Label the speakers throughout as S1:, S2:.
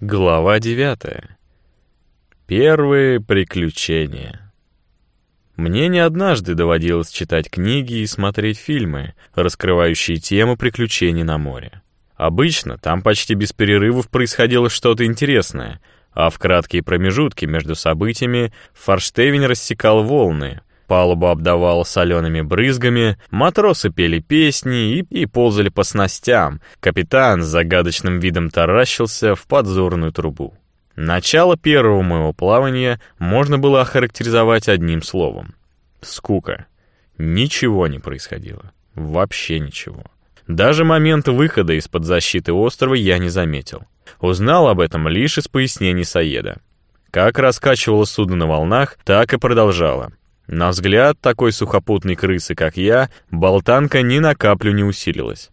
S1: Глава девятая. Первые приключения. Мне не однажды доводилось читать книги и смотреть фильмы, раскрывающие тему приключений на море. Обычно там почти без перерывов происходило что-то интересное, а в краткие промежутки между событиями форштевень рассекал волны, палубу обдавало солеными брызгами, матросы пели песни и, и ползали по снастям, капитан с загадочным видом таращился в подзорную трубу. Начало первого моего плавания можно было охарактеризовать одним словом. Скука. Ничего не происходило. Вообще ничего. Даже момент выхода из-под защиты острова я не заметил. Узнал об этом лишь из пояснений Саеда. Как раскачивало судно на волнах, так и продолжало. На взгляд такой сухопутной крысы, как я, болтанка ни на каплю не усилилась.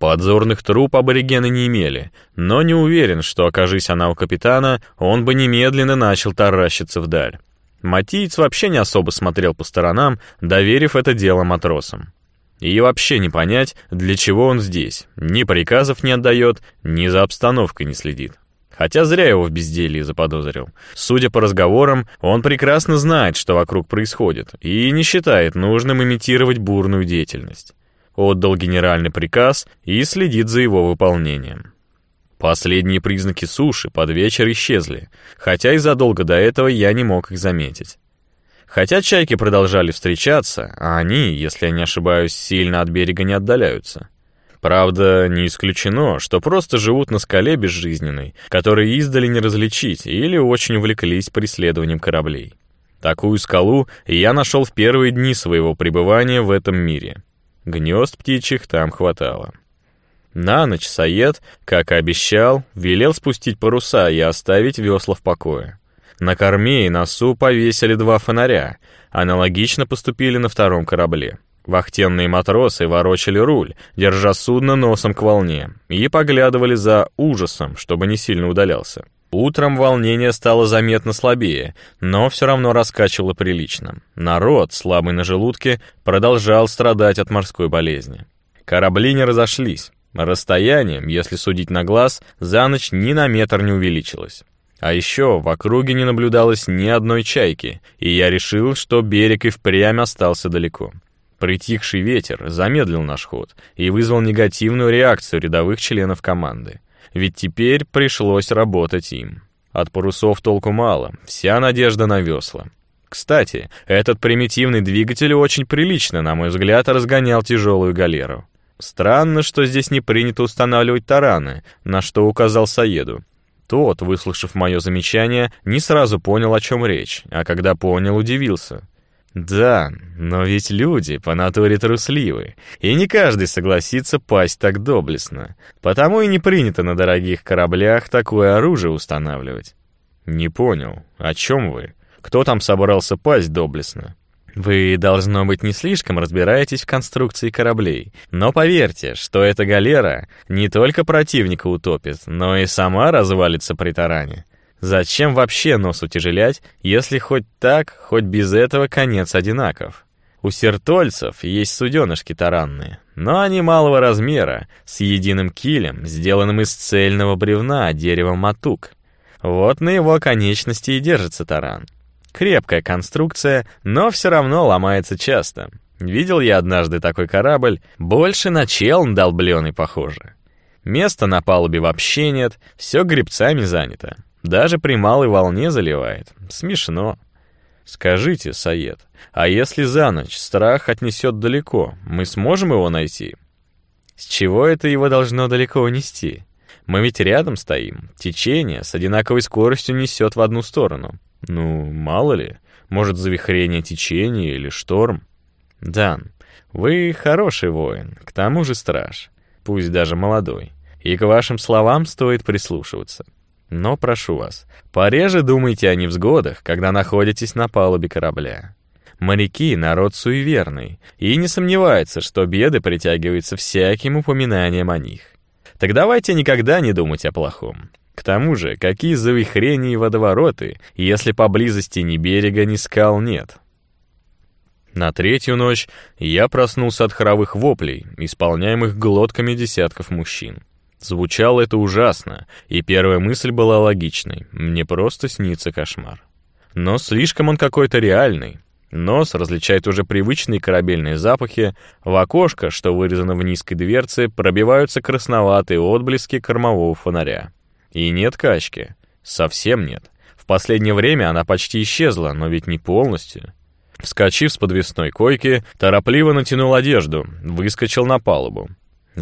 S1: Подзорных труб аборигены не имели, но не уверен, что, окажись она у капитана, он бы немедленно начал таращиться вдаль. Матиец вообще не особо смотрел по сторонам, доверив это дело матросам. И вообще не понять, для чего он здесь, ни приказов не отдает, ни за обстановкой не следит. Хотя зря его в безделье заподозрил. Судя по разговорам, он прекрасно знает, что вокруг происходит, и не считает нужным имитировать бурную деятельность. Отдал генеральный приказ и следит за его выполнением. Последние признаки суши под вечер исчезли, хотя и задолго до этого я не мог их заметить. Хотя чайки продолжали встречаться, а они, если я не ошибаюсь, сильно от берега не отдаляются. Правда, не исключено, что просто живут на скале безжизненной, которые издали не различить или очень увлеклись преследованием кораблей. Такую скалу я нашел в первые дни своего пребывания в этом мире. Гнезд птичьих там хватало. На ночь Саед, как и обещал, велел спустить паруса и оставить весла в покое. На корме и носу повесили два фонаря, аналогично поступили на втором корабле. Вахтенные матросы ворочали руль, держа судно носом к волне, и поглядывали за ужасом, чтобы не сильно удалялся. Утром волнение стало заметно слабее, но все равно раскачивало прилично. Народ, слабый на желудке, продолжал страдать от морской болезни. Корабли не разошлись. Расстояние, если судить на глаз, за ночь ни на метр не увеличилось. А еще в округе не наблюдалось ни одной чайки, и я решил, что берег и впрямь остался далеко. Притихший ветер замедлил наш ход и вызвал негативную реакцию рядовых членов команды. Ведь теперь пришлось работать им. От парусов толку мало, вся надежда на весла. Кстати, этот примитивный двигатель очень прилично, на мой взгляд, разгонял тяжелую галеру. Странно, что здесь не принято устанавливать тараны, на что указал Саеду. Тот, выслушав мое замечание, не сразу понял, о чем речь, а когда понял, удивился. Да, но ведь люди по натуре трусливы, и не каждый согласится пасть так доблестно. Потому и не принято на дорогих кораблях такое оружие устанавливать. Не понял, о чем вы? Кто там собрался пасть доблестно? Вы, должно быть, не слишком разбираетесь в конструкции кораблей. Но поверьте, что эта галера не только противника утопит, но и сама развалится при таране. Зачем вообще нос утяжелять, если хоть так, хоть без этого конец одинаков? У сертольцев есть суденышки таранные, но они малого размера, с единым килем, сделанным из цельного бревна дерева матук. Вот на его конечности и держится таран. Крепкая конструкция, но все равно ломается часто. Видел я однажды такой корабль, больше на челн долбленый похоже. Места на палубе вообще нет, все грибцами занято. Даже при малой волне заливает. Смешно. Скажите, Саед, а если за ночь страх отнесет далеко, мы сможем его найти? С чего это его должно далеко унести? Мы ведь рядом стоим. Течение с одинаковой скоростью несет в одну сторону. Ну, мало ли, может завихрение течения или шторм. Дан, вы хороший воин, к тому же страж, пусть даже молодой. И к вашим словам стоит прислушиваться. Но прошу вас, пореже думайте о невзгодах, когда находитесь на палубе корабля. Моряки — народ суеверный, и не сомневается, что беды притягиваются всяким упоминанием о них. Так давайте никогда не думать о плохом. К тому же, какие завихрения и водовороты, если поблизости ни берега, ни скал нет? На третью ночь я проснулся от хоровых воплей, исполняемых глотками десятков мужчин. Звучало это ужасно, и первая мысль была логичной. Мне просто снится кошмар. Но слишком он какой-то реальный. Нос различает уже привычные корабельные запахи, в окошко, что вырезано в низкой дверце, пробиваются красноватые отблески кормового фонаря. И нет качки. Совсем нет. В последнее время она почти исчезла, но ведь не полностью. Вскочив с подвесной койки, торопливо натянул одежду, выскочил на палубу.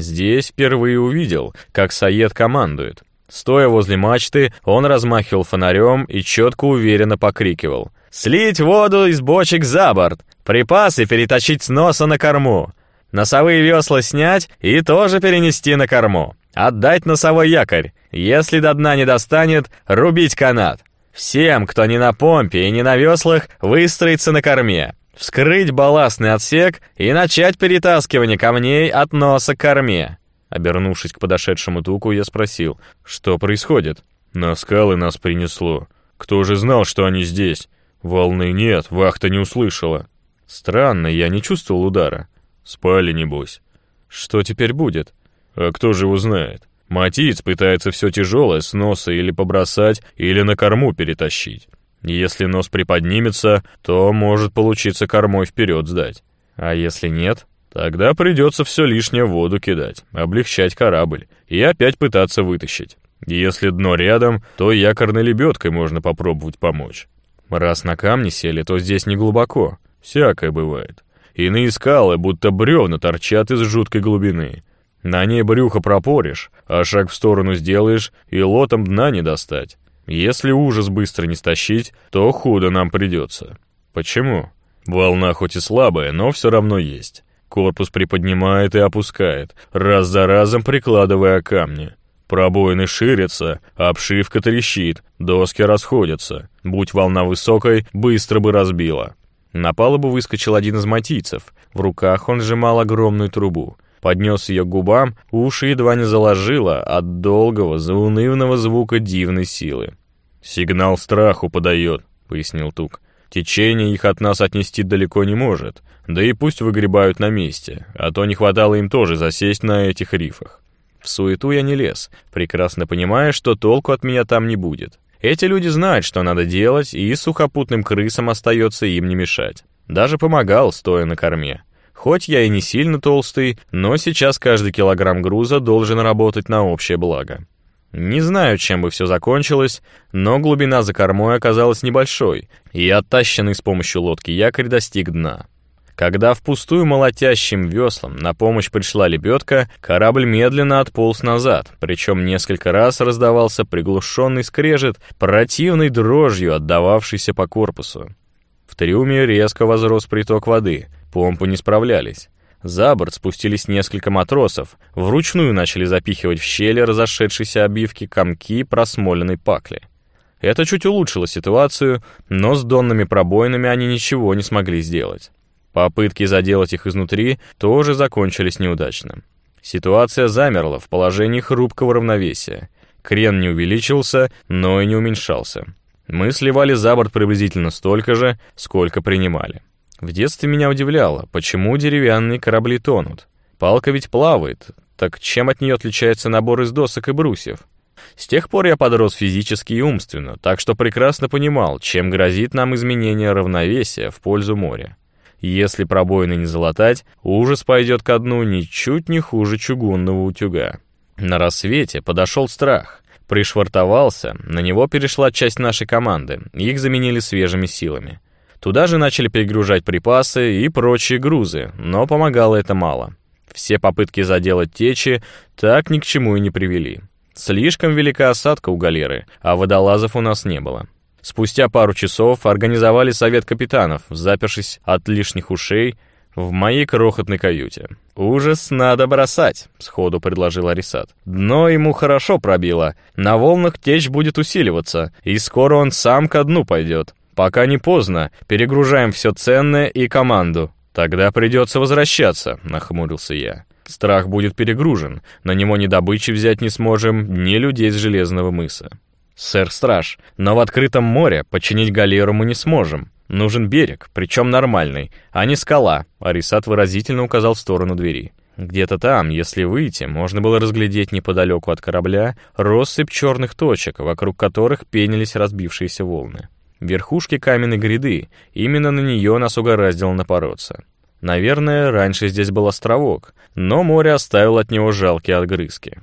S1: Здесь впервые увидел, как Саед командует. Стоя возле мачты, он размахивал фонарем и четко уверенно покрикивал. «Слить воду из бочек за борт! Припасы перетащить с носа на корму! Носовые весла снять и тоже перенести на корму! Отдать носовой якорь! Если до дна не достанет, рубить канат! Всем, кто не на помпе и не на веслах, выстроиться на корме! Вскрыть балластный отсек и начать перетаскивание камней от носа к корме!» Обернувшись к подошедшему туку, я спросил, что происходит. «На скалы нас принесло. Кто же знал, что они здесь? Волны нет, вахта не услышала». «Странно, я не чувствовал удара». «Спали, небось». «Что теперь будет?» «А кто же его знает? Матиц пытается все тяжелое с носа или побросать, или на корму перетащить. Если нос приподнимется, то может получиться кормой вперед сдать. А если нет, тогда придется все лишнее в воду кидать, облегчать корабль и опять пытаться вытащить. Если дно рядом, то якорной лебедкой можно попробовать помочь. Раз на камни сели, то здесь не глубоко. Всякое бывает. Иные скалы, будто бревна, торчат из жуткой глубины. На ней брюхо пропоришь, а шаг в сторону сделаешь, и лотом дна не достать. Если ужас быстро не стащить, то худо нам придется. Почему? Волна хоть и слабая, но все равно есть. Корпус приподнимает и опускает, раз за разом прикладывая камни. Пробоины ширятся, обшивка трещит, доски расходятся. Будь волна высокой, быстро бы разбила. На палубу выскочил один из матийцев. В руках он сжимал огромную трубу. Поднес ее к губам, уши едва не заложило от долгого, заунывного звука дивной силы. «Сигнал страху подает», — пояснил Тук. «Течение их от нас отнести далеко не может, да и пусть выгребают на месте, а то не хватало им тоже засесть на этих рифах». В суету я не лез, прекрасно понимая, что толку от меня там не будет. Эти люди знают, что надо делать, и сухопутным крысам остается им не мешать. Даже помогал, стоя на корме. Хоть я и не сильно толстый, но сейчас каждый килограмм груза должен работать на общее благо. Не знаю, чем бы все закончилось, но глубина за кормой оказалась небольшой, и оттащенный с помощью лодки якорь достиг дна. Когда впустую молотящим веслом на помощь пришла лебедка, корабль медленно отполз назад, причем несколько раз раздавался приглушенный скрежет, противной дрожью отдававшийся по корпусу. В трюме резко возрос приток воды, Помпы не справлялись. За борт спустились несколько матросов, вручную начали запихивать в щели разошедшейся обивки комки просмоленной пакли. Это чуть улучшило ситуацию, но с донными пробоинами они ничего не смогли сделать. Попытки заделать их изнутри тоже закончились неудачно. Ситуация замерла в положении хрупкого равновесия. Крен не увеличился, но и не уменьшался. Мы сливали за борт приблизительно столько же, сколько принимали. В детстве меня удивляло, почему деревянные корабли тонут. Палка ведь плавает, так чем от нее отличается набор из досок и брусьев? С тех пор я подрос физически и умственно, так что прекрасно понимал, чем грозит нам изменение равновесия в пользу моря. Если пробоины не залатать, ужас пойдет ко дну ничуть не хуже чугунного утюга. На рассвете подошел страх. Пришвартовался, на него перешла часть нашей команды, их заменили свежими силами. Туда же начали перегружать припасы и прочие грузы, но помогало это мало. Все попытки заделать течи так ни к чему и не привели. Слишком велика осадка у галеры, а водолазов у нас не было. Спустя пару часов организовали совет капитанов, запершись от лишних ушей в моей крохотной каюте. «Ужас надо бросать», — сходу предложил Арисат. «Дно ему хорошо пробило, на волнах течь будет усиливаться, и скоро он сам ко дну пойдет. Пока не поздно, перегружаем все ценное и команду. Тогда придется возвращаться, нахмурился я. Страх будет перегружен, на него ни добычи взять не сможем, ни людей с Железного мыса. Сэр Страж, но в открытом море починить галеру мы не сможем. Нужен берег, причем нормальный, а не скала, Арисат выразительно указал в сторону двери. Где-то там, если выйти, можно было разглядеть неподалеку от корабля россыпь черных точек, вокруг которых пенились разбившиеся волны. Верхушки каменной гряды, именно на нее нас угораздило напороться. Наверное, раньше здесь был островок, но море оставило от него жалкие отгрызки.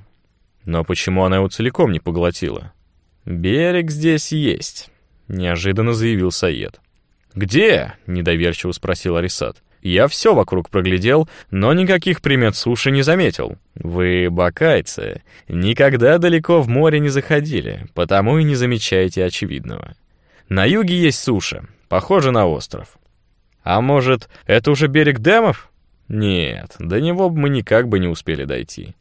S1: Но почему она его целиком не поглотила? «Берег здесь есть», — неожиданно заявил Саед. «Где?» — недоверчиво спросил Арисат. «Я все вокруг проглядел, но никаких примет суши не заметил. Вы, бакайцы, никогда далеко в море не заходили, потому и не замечаете очевидного. На юге есть суша, похоже на остров. А может, это уже берег Демов? Нет, до него мы никак бы не успели дойти.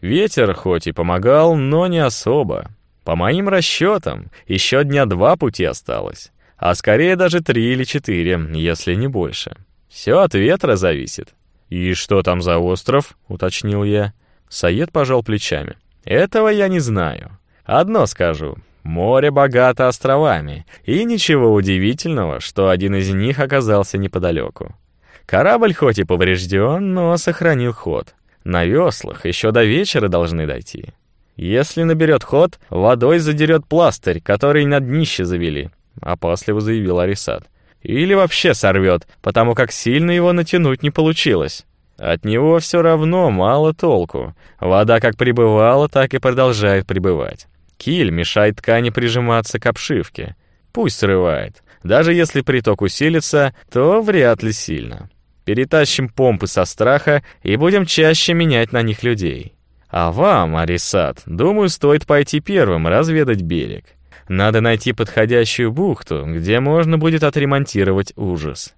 S1: Ветер хоть и помогал, но не особо. По моим расчетам, еще дня два пути осталось, а скорее даже три или четыре, если не больше. Все от ветра зависит. «И что там за остров?» — уточнил я. Саед пожал плечами. «Этого я не знаю. Одно скажу. Море богато островами, и ничего удивительного, что один из них оказался неподалеку. Корабль хоть и поврежден, но сохранил ход. На веслах еще до вечера должны дойти. Если наберет ход, водой задерет пластырь, который на днище завели, опасливо заявил Арисат. Или вообще сорвет, потому как сильно его натянуть не получилось. От него все равно мало толку. Вода как прибывала, так и продолжает прибывать. Киль мешает ткани прижиматься к обшивке. Пусть срывает. Даже если приток усилится, то вряд ли сильно. Перетащим помпы со страха и будем чаще менять на них людей. А вам, Арисат, думаю, стоит пойти первым разведать берег. Надо найти подходящую бухту, где можно будет отремонтировать ужас.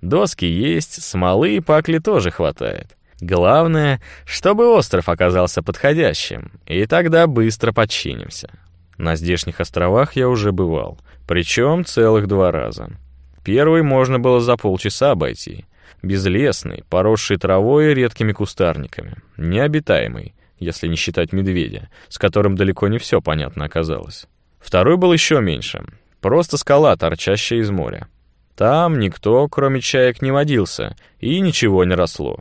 S1: Доски есть, смолы и пакли тоже хватает. Главное, чтобы остров оказался подходящим, и тогда быстро подчинимся. На здешних островах я уже бывал, причем целых два раза. Первый можно было за полчаса обойти. Безлесный, поросший травой и редкими кустарниками. Необитаемый, если не считать медведя, с которым далеко не все понятно оказалось. Второй был еще меньше. Просто скала, торчащая из моря. Там никто, кроме чаек, не водился, и ничего не росло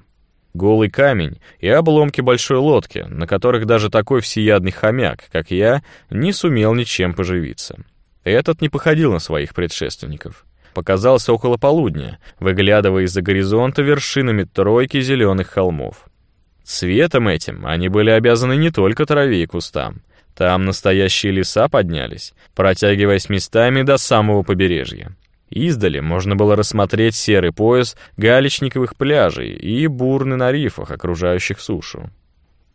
S1: голый камень и обломки большой лодки, на которых даже такой всеядный хомяк, как я, не сумел ничем поживиться. Этот не походил на своих предшественников. Показался около полудня, выглядывая из-за горизонта вершинами тройки зеленых холмов. Цветом этим они были обязаны не только траве и кустам. Там настоящие леса поднялись, протягиваясь местами до самого побережья. Издали можно было рассмотреть серый пояс галечниковых пляжей и бурны на рифах, окружающих сушу.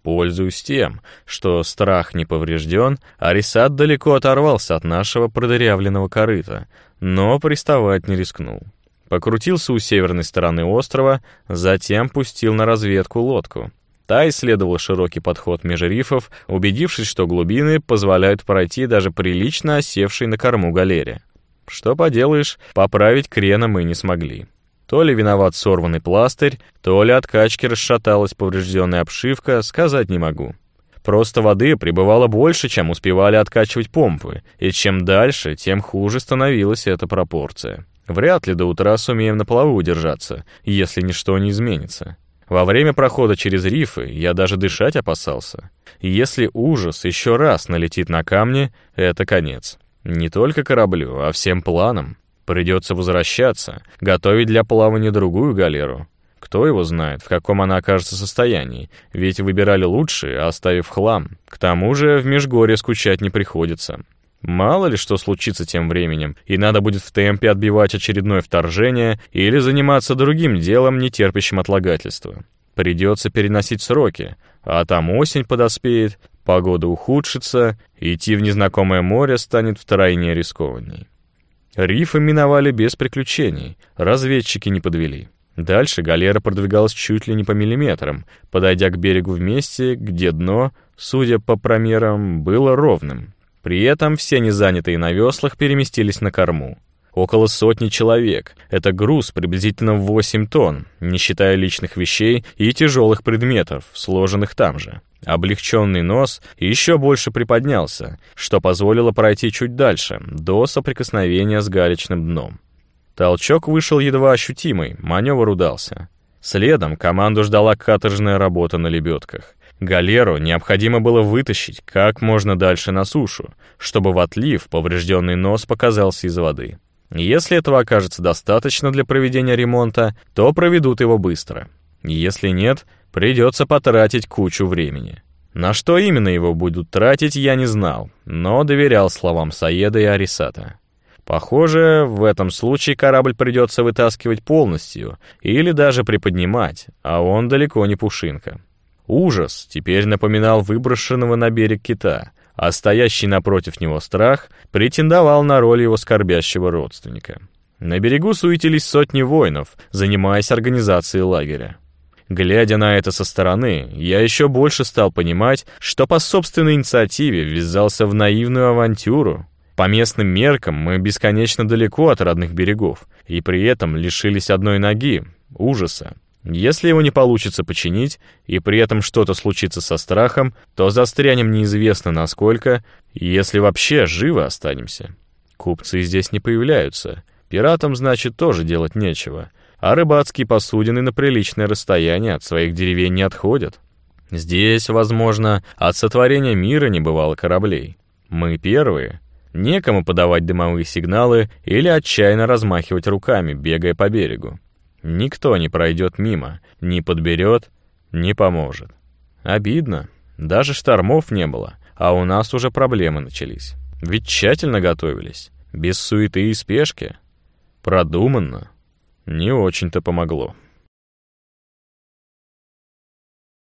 S1: Пользуясь тем, что страх не поврежден, Арисат далеко оторвался от нашего продырявленного корыта, но приставать не рискнул. Покрутился у северной стороны острова, затем пустил на разведку лодку. Та исследовала широкий подход меж рифов, убедившись, что глубины позволяют пройти даже прилично осевшей на корму галере. Что поделаешь, поправить крена мы не смогли. То ли виноват сорванный пластырь, то ли от качки расшаталась поврежденная обшивка, сказать не могу. Просто воды прибывало больше, чем успевали откачивать помпы, и чем дальше, тем хуже становилась эта пропорция. Вряд ли до утра сумеем на плаву удержаться, если ничто не изменится. Во время прохода через рифы я даже дышать опасался. Если ужас еще раз налетит на камни, это конец. Не только кораблю, а всем планам. Придется возвращаться, готовить для плавания другую галеру. Кто его знает, в каком она окажется состоянии, ведь выбирали лучшие, оставив хлам. К тому же в Межгорье скучать не приходится. Мало ли что случится тем временем, и надо будет в темпе отбивать очередное вторжение или заниматься другим делом, не терпящим отлагательства. Придется переносить сроки, а там осень подоспеет, Погода ухудшится, идти в незнакомое море станет втройне рискованней. Рифы миновали без приключений, разведчики не подвели. Дальше галера продвигалась чуть ли не по миллиметрам, подойдя к берегу в месте, где дно, судя по промерам, было ровным. При этом все незанятые на веслах переместились на корму. Около сотни человек. Это груз приблизительно в 8 тонн, не считая личных вещей и тяжелых предметов, сложенных там же. Облегченный нос еще больше приподнялся, что позволило пройти чуть дальше, до соприкосновения с галечным дном. Толчок вышел едва ощутимый, маневр удался. Следом команду ждала каторжная работа на лебедках. Галеру необходимо было вытащить как можно дальше на сушу, чтобы в отлив поврежденный нос показался из воды. Если этого окажется достаточно для проведения ремонта, то проведут его быстро. Если нет, придется потратить кучу времени. На что именно его будут тратить, я не знал, но доверял словам Саеда и Арисата. Похоже, в этом случае корабль придется вытаскивать полностью или даже приподнимать, а он далеко не пушинка. Ужас теперь напоминал выброшенного на берег кита, а стоящий напротив него страх претендовал на роль его скорбящего родственника. На берегу суетились сотни воинов, занимаясь организацией лагеря. Глядя на это со стороны, я еще больше стал понимать, что по собственной инициативе ввязался в наивную авантюру, по местным меркам мы бесконечно далеко от родных берегов, и при этом лишились одной ноги, ужаса. Если его не получится починить, и при этом что-то случится со страхом, то застрянем неизвестно насколько, если вообще живы останемся. Купцы здесь не появляются, пиратам, значит, тоже делать нечего, а рыбацкие посудины на приличное расстояние от своих деревень не отходят. Здесь, возможно, от сотворения мира не бывало кораблей. Мы первые, Некому подавать дымовые сигналы или отчаянно размахивать руками, бегая по берегу. Никто не пройдет мимо, не подберет, не поможет. Обидно. Даже штормов не было, а у нас уже проблемы начались. Ведь тщательно готовились, без суеты и спешки. Продуманно. Не очень-то помогло.